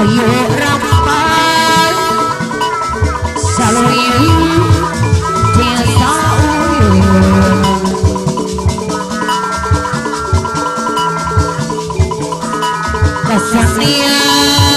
ayo rapal saluin desa uyun kesanian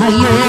Hay